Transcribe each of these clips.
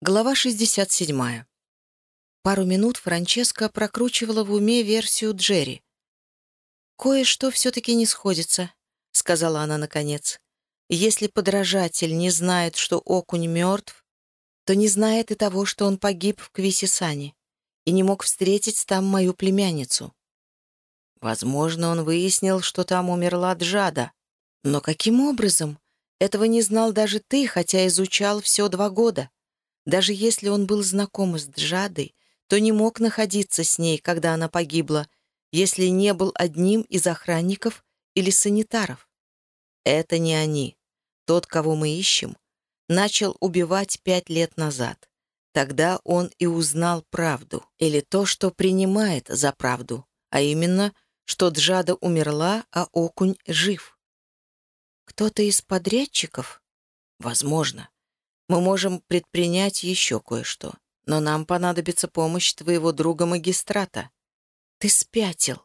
Глава 67. Пару минут Франческа прокручивала в уме версию Джерри. «Кое-что все-таки не сходится», — сказала она наконец. «Если подражатель не знает, что окунь мертв, то не знает и того, что он погиб в Квисисане и не мог встретить там мою племянницу. Возможно, он выяснил, что там умерла Джада. Но каким образом? Этого не знал даже ты, хотя изучал все два года». Даже если он был знаком с Джадой, то не мог находиться с ней, когда она погибла, если не был одним из охранников или санитаров. Это не они. Тот, кого мы ищем, начал убивать пять лет назад. Тогда он и узнал правду, или то, что принимает за правду, а именно, что Джада умерла, а Окунь жив. Кто-то из подрядчиков? Возможно мы можем предпринять еще кое-что. Но нам понадобится помощь твоего друга-магистрата. Ты спятил.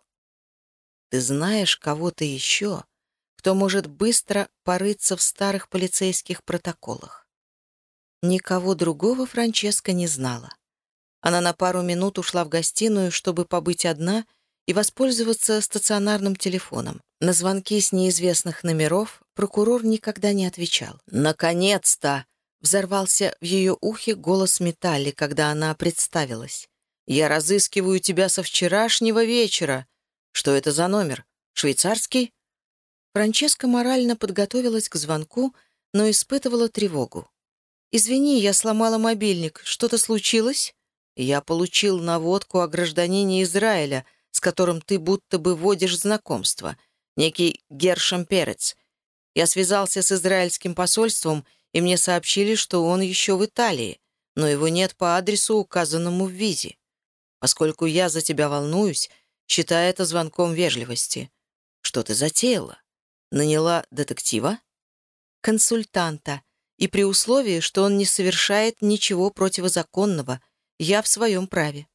Ты знаешь кого-то еще, кто может быстро порыться в старых полицейских протоколах. Никого другого Франческа не знала. Она на пару минут ушла в гостиную, чтобы побыть одна и воспользоваться стационарным телефоном. На звонки с неизвестных номеров прокурор никогда не отвечал. «Наконец-то!» Взорвался в ее ухе голос Металли, когда она представилась. «Я разыскиваю тебя со вчерашнего вечера. Что это за номер? Швейцарский?» Франческа морально подготовилась к звонку, но испытывала тревогу. «Извини, я сломала мобильник. Что-то случилось?» «Я получил наводку о гражданине Израиля, с которым ты будто бы водишь знакомство. Некий Гершем Перец. Я связался с израильским посольством и мне сообщили, что он еще в Италии, но его нет по адресу, указанному в визе. Поскольку я за тебя волнуюсь, считай это звонком вежливости. Что ты затеяла? Наняла детектива? Консультанта. И при условии, что он не совершает ничего противозаконного, я в своем праве.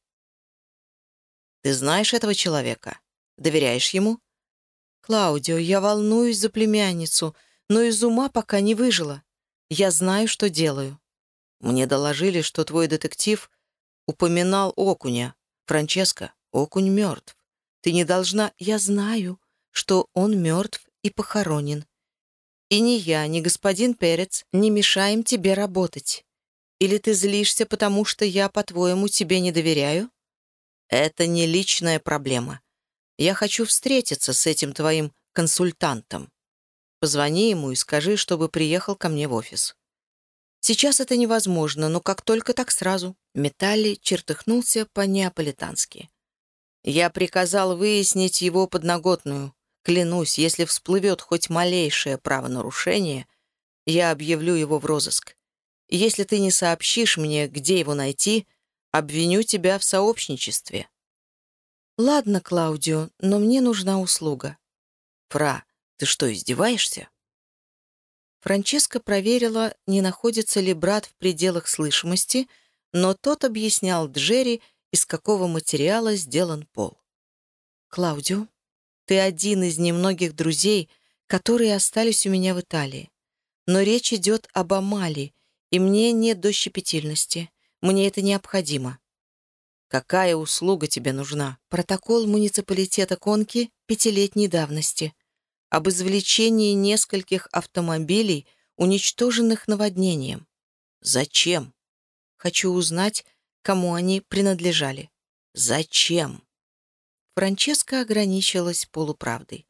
Ты знаешь этого человека? Доверяешь ему? Клаудио, я волнуюсь за племянницу, но из ума пока не выжила. Я знаю, что делаю. Мне доложили, что твой детектив упоминал окуня. Франческо, окунь мертв. Ты не должна... Я знаю, что он мертв и похоронен. И ни я, ни господин Перец не мешаем тебе работать. Или ты злишься, потому что я, по-твоему, тебе не доверяю? Это не личная проблема. Я хочу встретиться с этим твоим консультантом. Позвони ему и скажи, чтобы приехал ко мне в офис. Сейчас это невозможно, но как только так сразу. Металли чертыхнулся по-неаполитански. Я приказал выяснить его подноготную. Клянусь, если всплывет хоть малейшее правонарушение, я объявлю его в розыск. Если ты не сообщишь мне, где его найти, обвиню тебя в сообщничестве. Ладно, Клаудио, но мне нужна услуга. Фра, ты что, издеваешься?» Франческа проверила, не находится ли брат в пределах слышимости, но тот объяснял Джерри, из какого материала сделан пол. «Клаудио, ты один из немногих друзей, которые остались у меня в Италии. Но речь идет об Амали, и мне нет до щепетильности. Мне это необходимо». «Какая услуга тебе нужна?» Протокол муниципалитета Конки пятилетней давности об извлечении нескольких автомобилей, уничтоженных наводнением. Зачем? Хочу узнать, кому они принадлежали. Зачем? Франческа ограничилась полуправдой.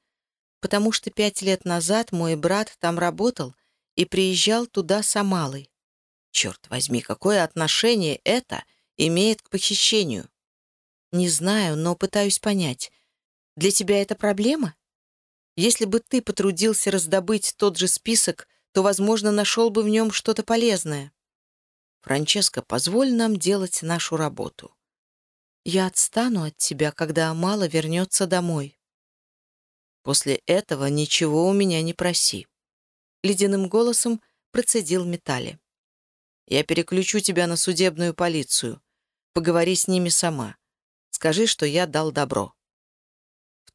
Потому что пять лет назад мой брат там работал и приезжал туда с Амалой. Черт возьми, какое отношение это имеет к похищению? Не знаю, но пытаюсь понять. Для тебя это проблема? Если бы ты потрудился раздобыть тот же список, то, возможно, нашел бы в нем что-то полезное. Франческо, позволь нам делать нашу работу. Я отстану от тебя, когда Амала вернется домой. После этого ничего у меня не проси. Ледяным голосом процедил Металли. Я переключу тебя на судебную полицию. Поговори с ними сама. Скажи, что я дал добро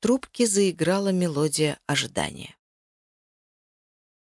трубке заиграла мелодия ожидания.